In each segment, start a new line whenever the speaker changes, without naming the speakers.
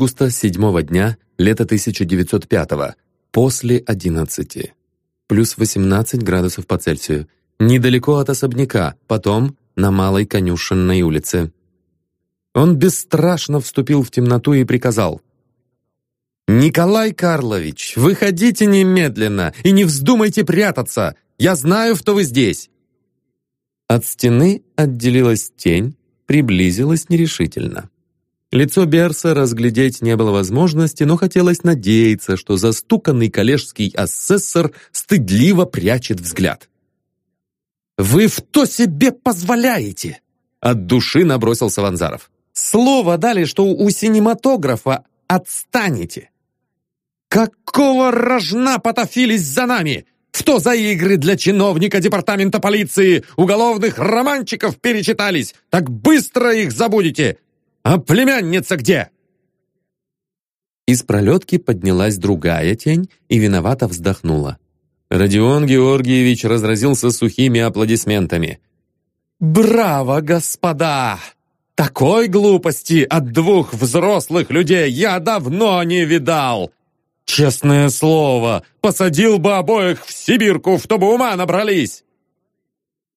Августа седьмого дня, лето 1905 после одиннадцати. Плюс 18 градусов по Цельсию. Недалеко от особняка, потом на Малой Конюшенной улице. Он бесстрашно вступил в темноту и приказал. «Николай Карлович, выходите немедленно и не вздумайте прятаться! Я знаю, что вы здесь!» От стены отделилась тень, приблизилась нерешительно. Лицо Берса разглядеть не было возможности, но хотелось надеяться, что застуканный коллежский асессор стыдливо прячет взгляд. «Вы в то себе позволяете?» От души набросился Ванзаров. «Слово дали, что у синематографа отстанете. Какого рожна потофились за нами? Что за игры для чиновника департамента полиции? Уголовных романчиков перечитались. Так быстро их забудете. А племянница где?» Из пролетки поднялась другая тень и виновато вздохнула. Родион Георгиевич разразился сухими аплодисментами. «Браво, господа! Такой глупости от двух взрослых людей я давно не видал! Честное слово, посадил бы обоих в Сибирку, чтобы ума набрались!»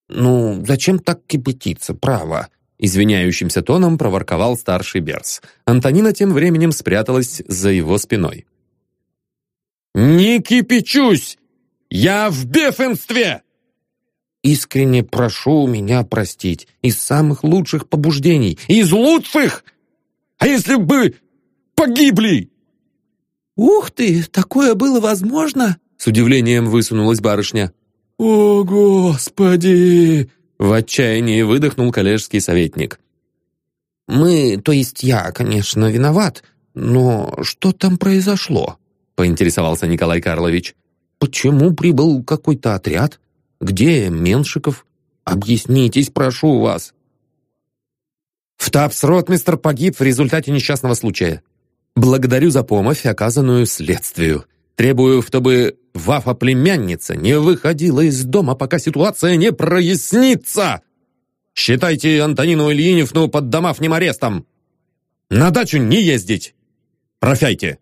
«Ну, зачем так кипятиться, право?» Извиняющимся тоном проворковал старший Берс. Антонина тем временем спряталась за его спиной. «Не кипячусь! Я в бефенстве!» «Искренне прошу меня простить. Из самых лучших побуждений. Из лучших! А если бы погибли?» «Ух ты, такое было возможно?» С удивлением высунулась барышня. «О, Господи!» В отчаянии выдохнул коллежский советник. «Мы, то есть я, конечно, виноват, но что там произошло?» поинтересовался Николай Карлович. «Почему прибыл какой-то отряд? Где Меншиков? Объяснитесь, прошу вас». «Втапс-ротмистр погиб в результате несчастного случая. Благодарю за помощь, оказанную следствию. Требую, чтобы Вафа-племянница не выходила из дома, пока ситуация не прояснится. Считайте Антонину Ильиневну под домашним арестом. На дачу не ездить. Прощайте.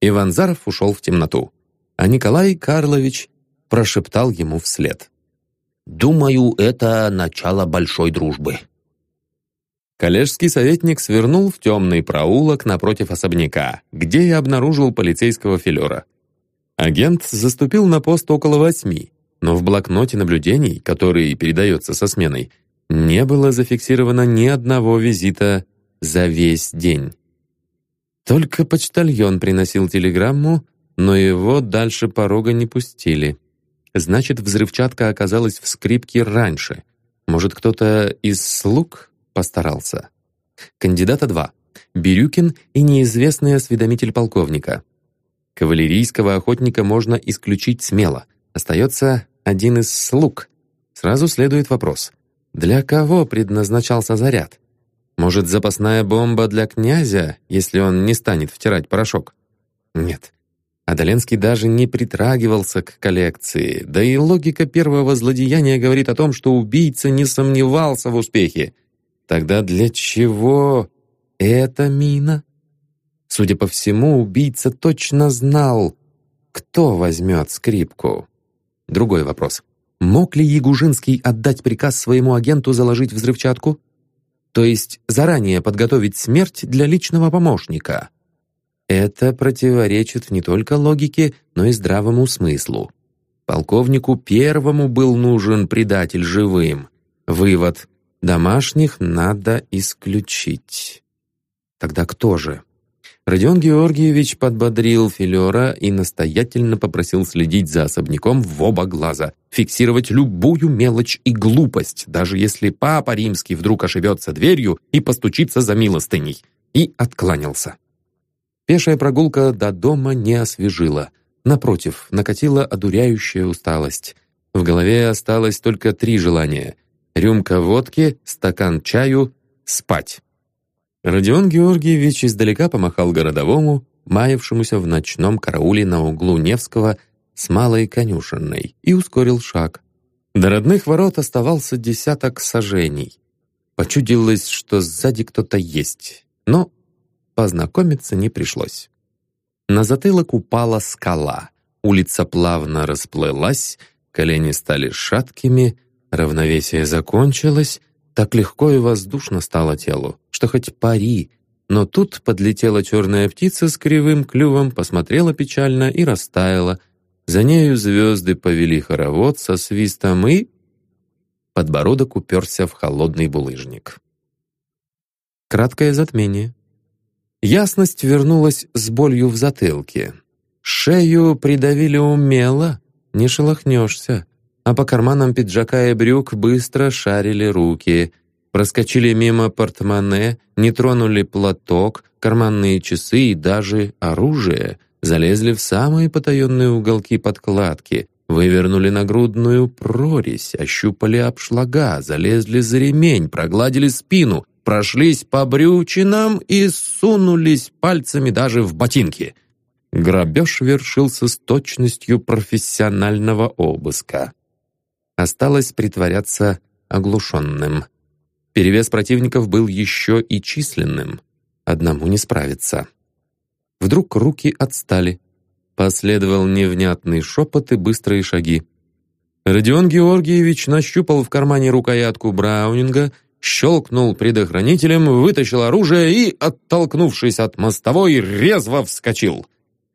Иван Заров ушел в темноту, а Николай Карлович прошептал ему вслед. «Думаю, это начало большой дружбы». Коллежский советник свернул в темный проулок напротив особняка, где и обнаружил полицейского филера. Агент заступил на пост около восьми, но в блокноте наблюдений, который передается со сменой, не было зафиксировано ни одного визита за весь день. Только почтальон приносил телеграмму, но его дальше порога не пустили. Значит, взрывчатка оказалась в скрипке раньше. Может, кто-то из слуг постарался. Кандидата два. Бирюкин и неизвестный осведомитель полковника. Кавалерийского охотника можно исключить смело. Остается один из слуг. Сразу следует вопрос. Для кого предназначался заряд? Может, запасная бомба для князя, если он не станет втирать порошок? Нет. Адаленский даже не притрагивался к коллекции, да и логика первого злодеяния говорит о том, что убийца не сомневался в успехе. Тогда для чего эта мина? Судя по всему, убийца точно знал, кто возьмет скрипку. Другой вопрос. Мог ли Ягужинский отдать приказ своему агенту заложить взрывчатку? То есть заранее подготовить смерть для личного помощника? Это противоречит не только логике, но и здравому смыслу. Полковнику первому был нужен предатель живым. Вывод Домашних надо исключить. Тогда кто же? Родион Георгиевич подбодрил Филера и настоятельно попросил следить за особняком в оба глаза, фиксировать любую мелочь и глупость, даже если папа римский вдруг ошибется дверью и постучится за милостыней, и откланялся. Пешая прогулка до дома не освежила. Напротив, накатила одуряющая усталость. В голове осталось только три желания — Рюмка водки, стакан чаю, спать. Родион Георгиевич издалека помахал городовому, маявшемуся в ночном карауле на углу Невского с малой конюшенной, и ускорил шаг. До родных ворот оставался десяток сажений. Почудилось, что сзади кто-то есть, но познакомиться не пришлось. На затылок упала скала, улица плавно расплылась, колени стали шаткими, равновесие закончилось, так легко и воздушно стало телу, что хоть пари, но тут подлетела черная птица с кривым клювом, посмотрела печально и растаяла. За нею звезды повели хоровод со свистом и... Подбородок уперся в холодный булыжник. Краткое затмение. Ясность вернулась с болью в затылке. Шею придавили умело, не шелохнешься, а по карманам пиджака и брюк быстро шарили руки — проскочили мимо портмоне, не тронули платок, карманные часы и даже оружие, залезли в самые потаенные уголки подкладки, вывернули нагрудную прорезь, ощупали обшлага, залезли за ремень, прогладили спину, прошлись по брючинам и сунулись пальцами даже в ботинки. Грабеж вершился с точностью профессионального обыска. Осталось притворяться оглушенным. Перевес противников был еще и численным. Одному не справиться. Вдруг руки отстали. Последовал невнятный шепот и быстрые шаги. Родион Георгиевич нащупал в кармане рукоятку Браунинга, щелкнул предохранителем, вытащил оружие и, оттолкнувшись от мостовой, резво вскочил.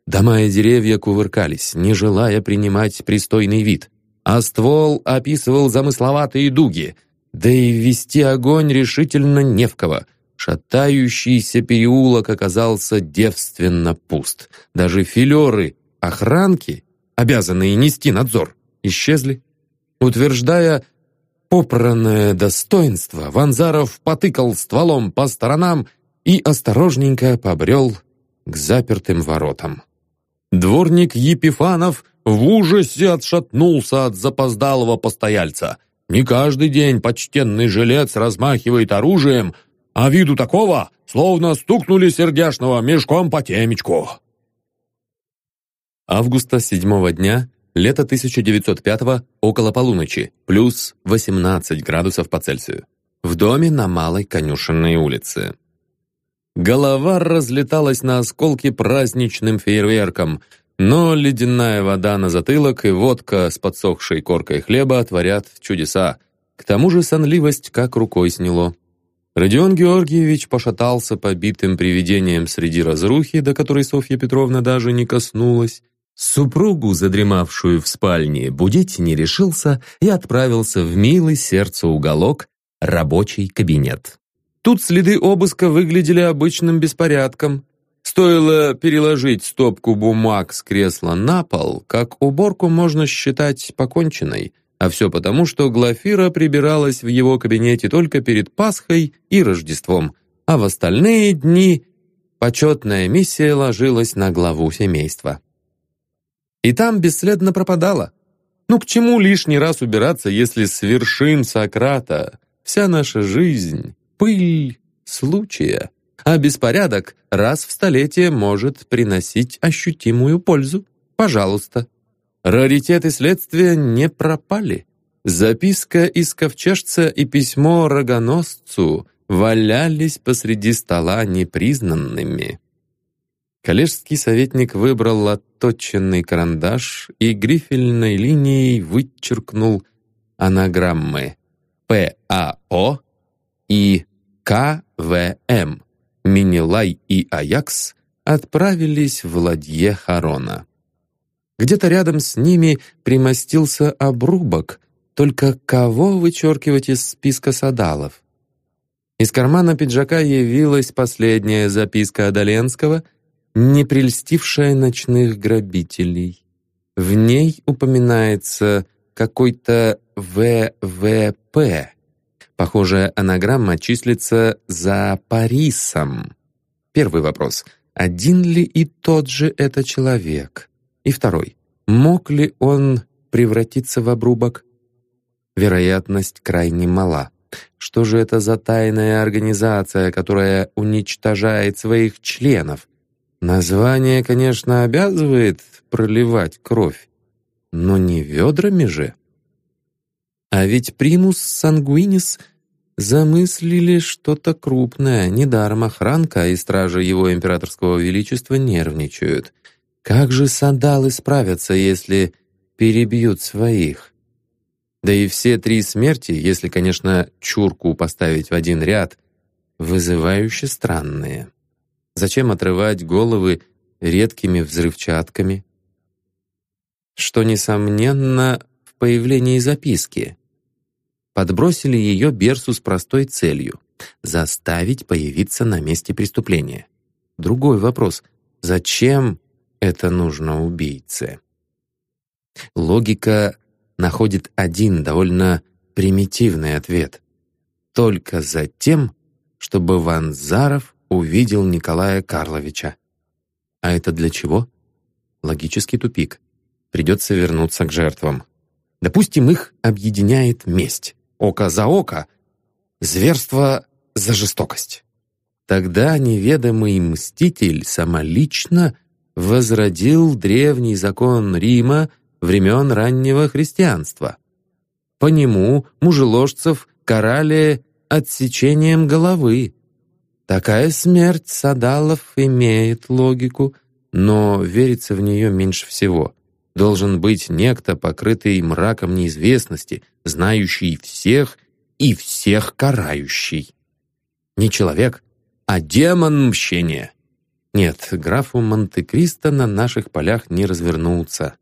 Дома и деревья кувыркались, не желая принимать пристойный вид, а ствол описывал замысловатые дуги — да и вести огонь решительно не в кого. Шатающийся переулок оказался девственно пуст. Даже филеры, охранки, обязанные нести надзор, исчезли. Утверждая попранное достоинство, Ванзаров потыкал стволом по сторонам и осторожненько побрел к запертым воротам. Дворник Епифанов в ужасе отшатнулся от запоздалого постояльца — не каждый день почтенный жилец размахивает оружием, а виду такого, словно стукнули сердяшного мешком по темечку. Августа седьмого дня, лето 1905 около полуночи, плюс 18 градусов по Цельсию. В доме на Малой Конюшенной улице. Голова разлеталась на осколки праздничным фейерверком — но ледяная вода на затылок и водка с подсохшей коркой хлеба творят чудеса. К тому же сонливость как рукой сняло. Родион Георгиевич пошатался побитым привидением среди разрухи, до которой Софья Петровна даже не коснулась. Супругу, задремавшую в спальне, будить не решился и отправился в милый сердцу уголок рабочий кабинет. Тут следы обыска выглядели обычным беспорядком. Стоило переложить стопку бумаг с кресла на пол, как уборку можно считать поконченной, а все потому, что Глафира прибиралась в его кабинете только перед Пасхой и Рождеством, а в остальные дни почетная миссия ложилась на главу семейства. И там бесследно пропадала. Ну к чему лишний раз убираться, если с вершин Сократа вся наша жизнь — пыль случая? А беспорядок раз в столетие может приносить ощутимую пользу. Пожалуйста. Раритеты следствия не пропали. Записка из ковчежца и письмо рогоносцу валялись посреди стола непризнанными. Коллежский советник выбрал отточенный карандаш и грифельной линией вычеркнул анаграммы ПАО и КВМ Минилай и Аякс отправились в ладье Харона. Где-то рядом с ними примостился обрубок, только кого вычеркивать из списка садалов? Из кармана пиджака явилась последняя записка Адаленского, не прельстившая ночных грабителей. В ней упоминается какой-то ВВП, Похожая анаграмма числится за Парисом. Первый вопрос. Один ли и тот же это человек? И второй. Мог ли он превратиться в обрубок? Вероятность крайне мала. Что же это за тайная организация, которая уничтожает своих членов? Название, конечно, обязывает проливать кровь, но не ведрами же. А ведь примус сангуинис замыслили что-то крупное. Недаром охранка и стражи его императорского величества нервничают. Как же сандалы справятся, если перебьют своих? Да и все три смерти, если, конечно, чурку поставить в один ряд, вызывающе странные. Зачем отрывать головы редкими взрывчатками? Что, несомненно, в появлении записки. Подбросили ее Берсу с простой целью — заставить появиться на месте преступления. Другой вопрос — зачем это нужно убийце? Логика находит один довольно примитивный ответ. Только за тем, чтобы Ванзаров увидел Николая Карловича. А это для чего? Логический тупик. Придется вернуться к жертвам. Допустим, их объединяет месть. Око за око. Зверство за жестокость. Тогда неведомый мститель самолично возродил древний закон Рима времен раннего христианства. По нему мужеложцев карали отсечением головы. Такая смерть Садалов имеет логику, но верится в нее меньше всего. Должен быть некто, покрытый мраком неизвестности, знающий всех и всех карающий. Не человек, а демон мщения. Нет, графу Монте-Кристо на наших полях не развернуться.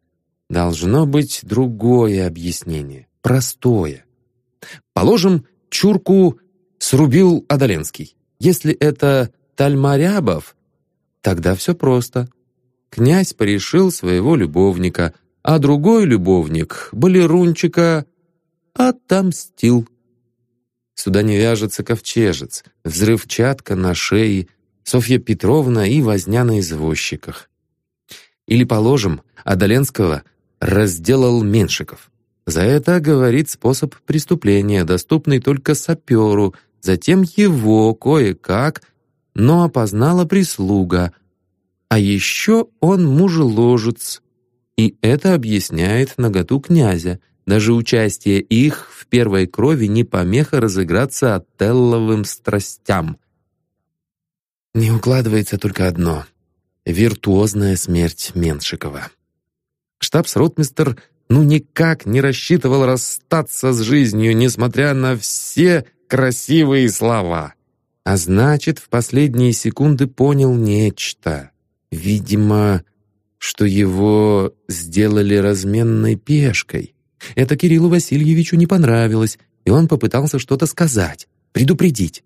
Должно быть другое объяснение, простое. Положим, чурку срубил Адаленский. Если это Тальмарябов, тогда все просто. Князь порешил своего любовника, а другой любовник, балерунчика, отомстил. Сюда не вяжется ковчежец, взрывчатка на шее, Софья Петровна и возня на извозчиках. Или, положим, Адаленского разделал Меншиков. За это говорит способ преступления, доступный только саперу, затем его кое-как, но опознала прислуга. А еще он мужеложец, и это объясняет наготу князя. Даже участие их в первой крови не помеха разыграться отелловым страстям. Не укладывается только одно — виртуозная смерть Меншикова. Штабс-ротмистер ну никак не рассчитывал расстаться с жизнью, несмотря на все красивые слова. А значит, в последние секунды понял нечто. Видимо, что его сделали разменной пешкой. Это Кириллу Васильевичу не понравилось, и он попытался что-то сказать, предупредить.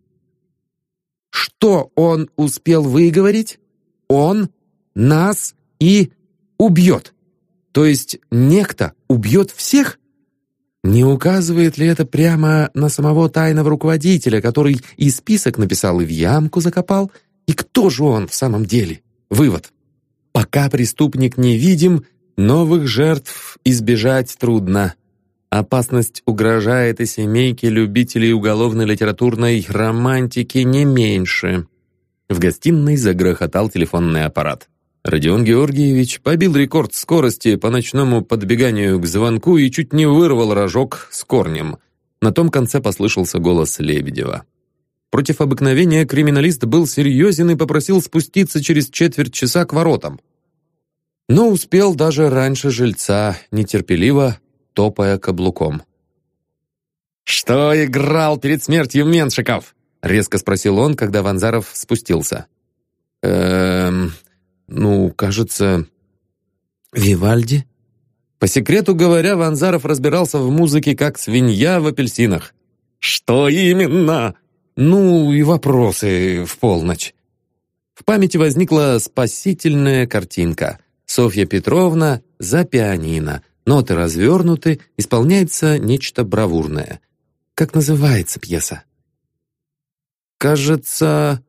Что он успел выговорить? Он нас и убьет. То есть некто убьет всех? Не указывает ли это прямо на самого тайного руководителя, который и список написал, и в ямку закопал? И кто же он в самом деле? Вывод. Пока преступник не видим, новых жертв избежать трудно. Опасность угрожает и семейке любителей уголовно-литературной романтики не меньше. В гостиной загрохотал телефонный аппарат. Родион Георгиевич побил рекорд скорости по ночному подбеганию к звонку и чуть не вырвал рожок с корнем. На том конце послышался голос Лебедева. Против обыкновения криминалист был серьезен и попросил спуститься через четверть часа к воротам. Но успел даже раньше жильца, нетерпеливо топая каблуком. «Что играл перед смертью Меншиков?» — резко спросил он, когда Ванзаров спустился. «Эм...» Ну, кажется, Вивальди? По секрету говоря, Ванзаров разбирался в музыке как свинья в апельсинах. Что именно? Ну, и вопросы в полночь. В памяти возникла спасительная картинка. Софья Петровна за пианино. Ноты развернуты, исполняется нечто бравурное. Как называется пьеса? Кажется,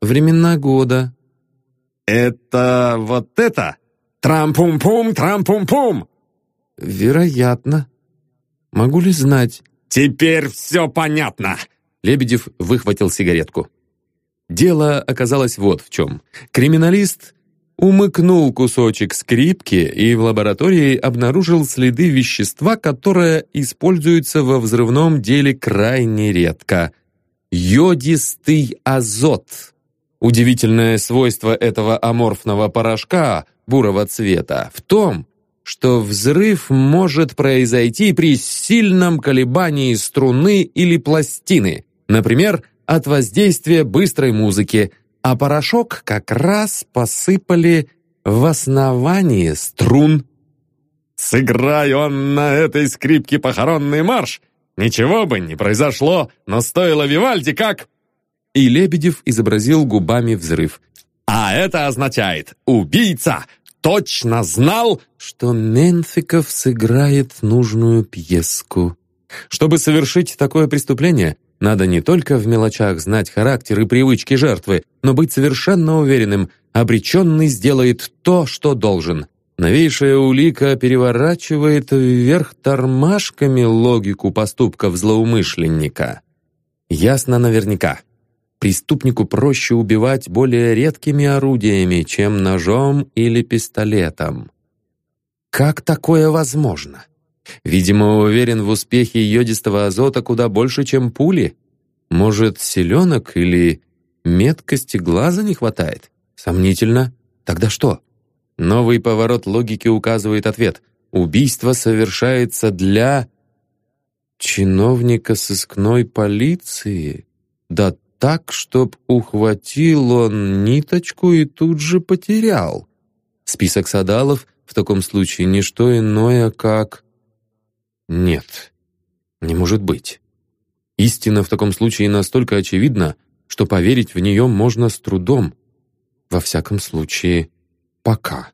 «Времена года», «Это вот это? Трам-пум-пум, трам-пум-пум!» «Вероятно. Могу ли знать?» «Теперь все понятно!» Лебедев выхватил сигаретку. Дело оказалось вот в чем. Криминалист умыкнул кусочек скрипки и в лаборатории обнаружил следы вещества, которое используется во взрывном деле крайне редко. Йодистый азот. Удивительное свойство этого аморфного порошка бурого цвета в том, что взрыв может произойти при сильном колебании струны или пластины, например, от воздействия быстрой музыки, а порошок как раз посыпали в основании струн.
«Сыграй он на этой скрипке похоронный марш! Ничего бы не произошло, но стоило Вивальди как...»
И Лебедев изобразил губами взрыв.
«А это означает «убийца!» точно знал,
что Менфиков сыграет нужную пьеску. Чтобы совершить такое преступление, надо не только в мелочах знать характер и привычки жертвы, но быть совершенно уверенным, обреченный сделает то, что должен. Новейшая улика переворачивает вверх тормашками логику поступков злоумышленника. Ясно наверняка. Преступнику проще убивать более редкими орудиями, чем ножом или пистолетом. Как такое возможно? Видимо, уверен в успехе йодистого азота куда больше, чем пули. Может, селенок или меткости глаза не хватает? Сомнительно. Тогда что? Новый поворот логики указывает ответ. Убийство совершается для... чиновника сыскной полиции? Да так, чтоб ухватил он ниточку и тут же потерял. Список садалов в таком случае не что иное, как... Нет, не может быть. Истина в таком случае настолько очевидна, что поверить в нее можно с трудом. Во всяком случае, пока.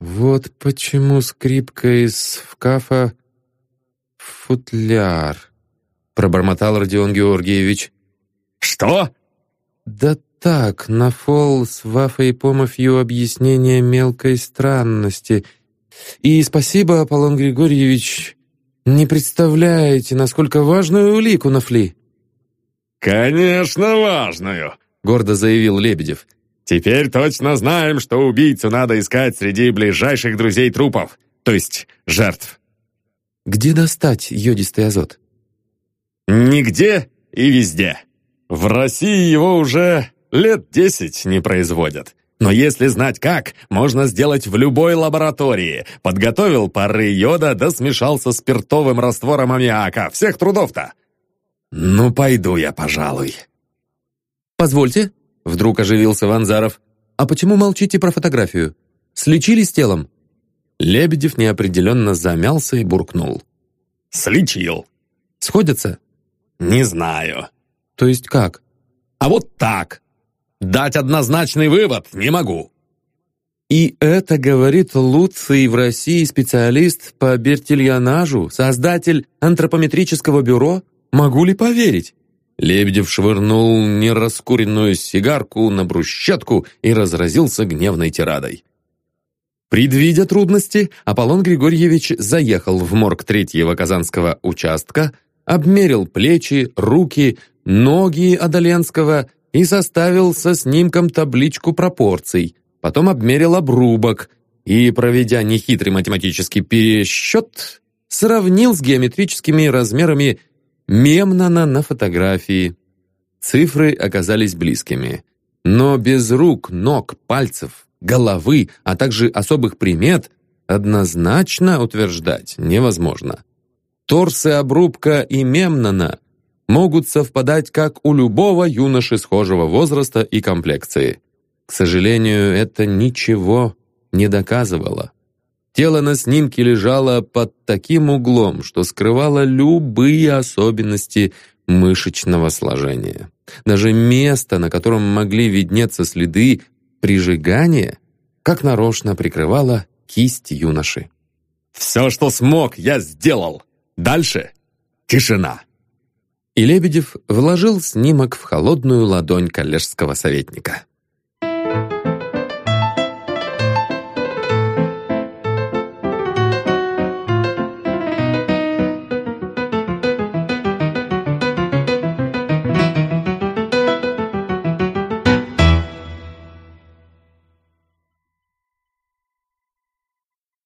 Вот почему скрипка из вкафа футляр, пробормотал Родион Георгиевич.
«Что?»
«Да так, на фол с Вафой Помовью объяснение мелкой странности. И спасибо, Аполлон Григорьевич, не представляете, насколько важную улику нашли».
«Конечно важную», — гордо заявил Лебедев. «Теперь точно знаем, что убийцу надо искать среди ближайших друзей трупов, то есть жертв».
«Где достать йодистый азот?»
«Нигде и везде. В России его уже лет десять не производят. Но если знать как, можно сделать в любой лаборатории. Подготовил пары йода да смешал со спиртовым раствором аммиака. Всех трудов-то. Ну, пойду я, пожалуй.
Позвольте, вдруг оживился Ванзаров. А почему молчите про фотографию? Слечили с телом? Лебедев неопределенно замялся и буркнул.
«Слечил».
«Сходятся?»
«Не знаю.
То есть как?
А вот так. Дать однозначный вывод не могу.
И это говорит лучший в России специалист по бертильонажу, создатель антропометрического бюро? Могу ли поверить? Лебедев швырнул нераскуренную сигарку на брусчатку и разразился гневной тирадой. Предвидя трудности, Аполлон Григорьевич заехал в морг третьего казанского участка, обмерил плечи, руки, ноги Адаленского и составил со снимком табличку пропорций, потом обмерил обрубок и, проведя нехитрый математический пересчет, сравнил с геометрическими размерами Мемнона на фотографии. Цифры оказались близкими. Но без рук, ног, пальцев, головы, а также особых примет однозначно утверждать невозможно. Торсы обрубка и Мемнона могут совпадать как у любого юноши схожего возраста и комплекции. К сожалению, это ничего не доказывало. Тело на снимке лежало под таким углом, что скрывало любые особенности мышечного сложения. Даже место, на котором могли виднеться следы прижигания, как нарочно прикрывало кисть юноши.
«Все, что смог, я сделал. Дальше тишина»
и Лебедев вложил снимок в холодную ладонь коллежского советника.